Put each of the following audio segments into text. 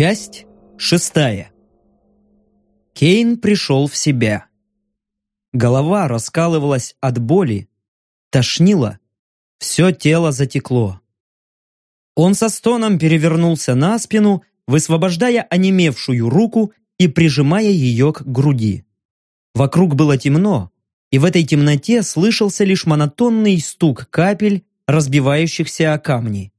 Часть шестая. Кейн пришел в себя. Голова раскалывалась от боли, тошнило, все тело затекло. Он со стоном перевернулся на спину, высвобождая онемевшую руку и прижимая ее к груди. Вокруг было темно, и в этой темноте слышался лишь монотонный стук капель, разбивающихся о камни.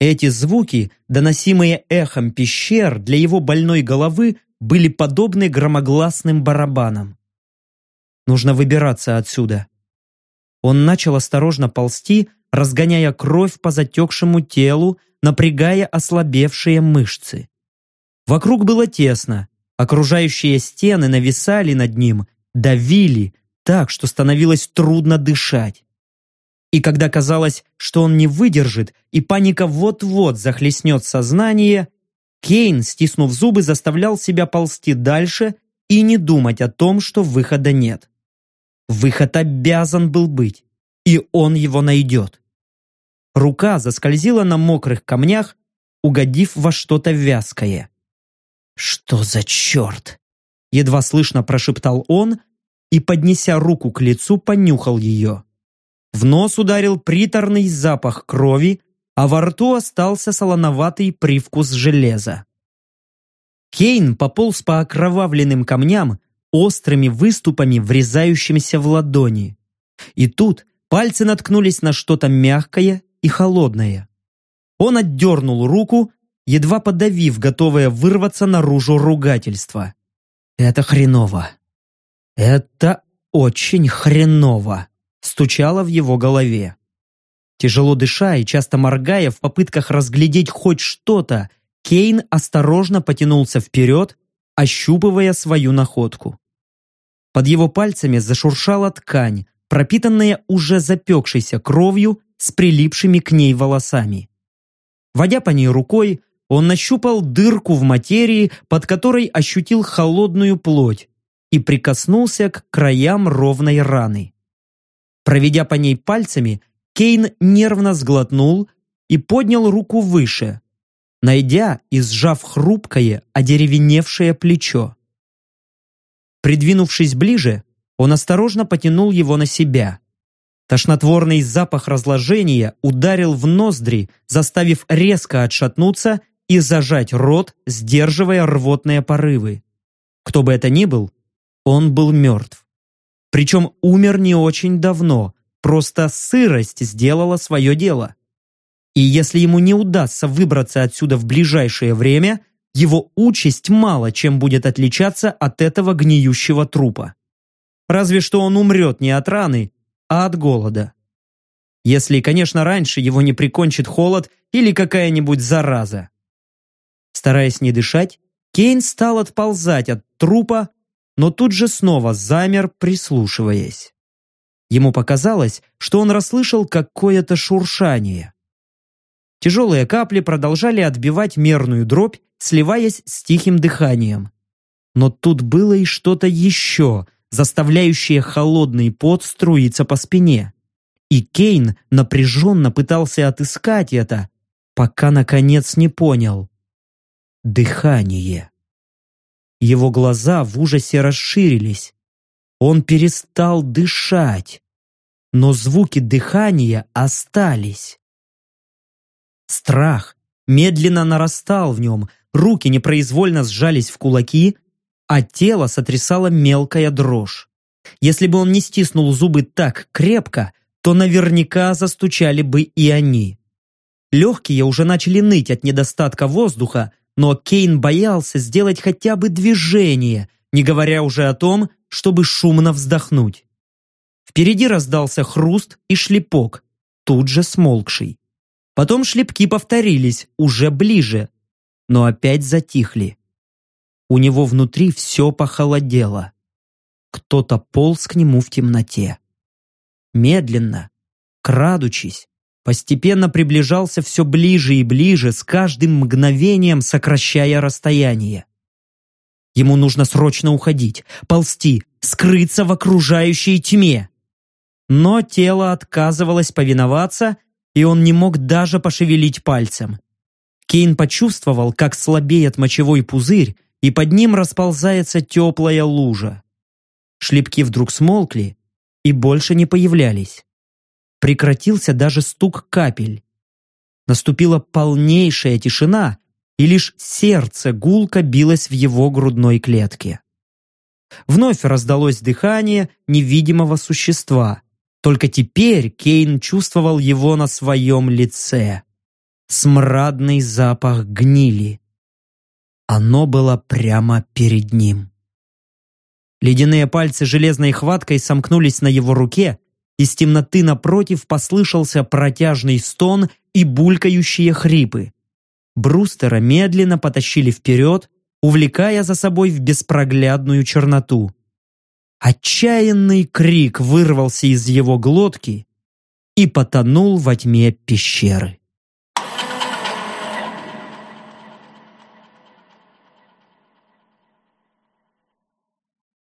Эти звуки, доносимые эхом пещер, для его больной головы были подобны громогласным барабанам. Нужно выбираться отсюда. Он начал осторожно ползти, разгоняя кровь по затекшему телу, напрягая ослабевшие мышцы. Вокруг было тесно, окружающие стены нависали над ним, давили так, что становилось трудно дышать. И когда казалось, что он не выдержит, и паника вот-вот захлестнет сознание, Кейн, стиснув зубы, заставлял себя ползти дальше и не думать о том, что выхода нет. Выход обязан был быть, и он его найдет. Рука заскользила на мокрых камнях, угодив во что-то вязкое. «Что за черт?» Едва слышно прошептал он и, поднеся руку к лицу, понюхал ее. В нос ударил приторный запах крови, а во рту остался солоноватый привкус железа. Кейн пополз по окровавленным камням, острыми выступами, врезающимися в ладони. И тут пальцы наткнулись на что-то мягкое и холодное. Он отдернул руку, едва подавив, готовое вырваться наружу ругательство. «Это хреново. Это очень хреново» стучало в его голове. Тяжело дыша и часто моргая в попытках разглядеть хоть что-то, Кейн осторожно потянулся вперед, ощупывая свою находку. Под его пальцами зашуршала ткань, пропитанная уже запекшейся кровью с прилипшими к ней волосами. Водя по ней рукой, он нащупал дырку в материи, под которой ощутил холодную плоть и прикоснулся к краям ровной раны. Проведя по ней пальцами, Кейн нервно сглотнул и поднял руку выше, найдя и сжав хрупкое, одеревеневшее плечо. Придвинувшись ближе, он осторожно потянул его на себя. Тошнотворный запах разложения ударил в ноздри, заставив резко отшатнуться и зажать рот, сдерживая рвотные порывы. Кто бы это ни был, он был мертв. Причем умер не очень давно, просто сырость сделала свое дело. И если ему не удастся выбраться отсюда в ближайшее время, его участь мало чем будет отличаться от этого гниющего трупа. Разве что он умрет не от раны, а от голода. Если, конечно, раньше его не прикончит холод или какая-нибудь зараза. Стараясь не дышать, Кейн стал отползать от трупа, но тут же снова замер, прислушиваясь. Ему показалось, что он расслышал какое-то шуршание. Тяжелые капли продолжали отбивать мерную дробь, сливаясь с тихим дыханием. Но тут было и что-то еще, заставляющее холодный пот струиться по спине. И Кейн напряженно пытался отыскать это, пока наконец не понял. Дыхание. Его глаза в ужасе расширились. Он перестал дышать, но звуки дыхания остались. Страх медленно нарастал в нем, руки непроизвольно сжались в кулаки, а тело сотрясала мелкая дрожь. Если бы он не стиснул зубы так крепко, то наверняка застучали бы и они. Легкие уже начали ныть от недостатка воздуха, но Кейн боялся сделать хотя бы движение, не говоря уже о том, чтобы шумно вздохнуть. Впереди раздался хруст и шлепок, тут же смолкший. Потом шлепки повторились, уже ближе, но опять затихли. У него внутри все похолодело. Кто-то полз к нему в темноте. Медленно, крадучись, постепенно приближался все ближе и ближе, с каждым мгновением сокращая расстояние. Ему нужно срочно уходить, ползти, скрыться в окружающей тьме. Но тело отказывалось повиноваться, и он не мог даже пошевелить пальцем. Кейн почувствовал, как слабеет мочевой пузырь, и под ним расползается теплая лужа. Шлепки вдруг смолкли и больше не появлялись. Прекратился даже стук капель. Наступила полнейшая тишина, и лишь сердце гулко билось в его грудной клетке. Вновь раздалось дыхание невидимого существа. Только теперь Кейн чувствовал его на своем лице. Смрадный запах гнили. Оно было прямо перед ним. Ледяные пальцы железной хваткой сомкнулись на его руке, из темноты напротив послышался протяжный стон и булькающие хрипы. Брустера медленно потащили вперед, увлекая за собой в беспроглядную черноту. Отчаянный крик вырвался из его глотки и потонул во тьме пещеры.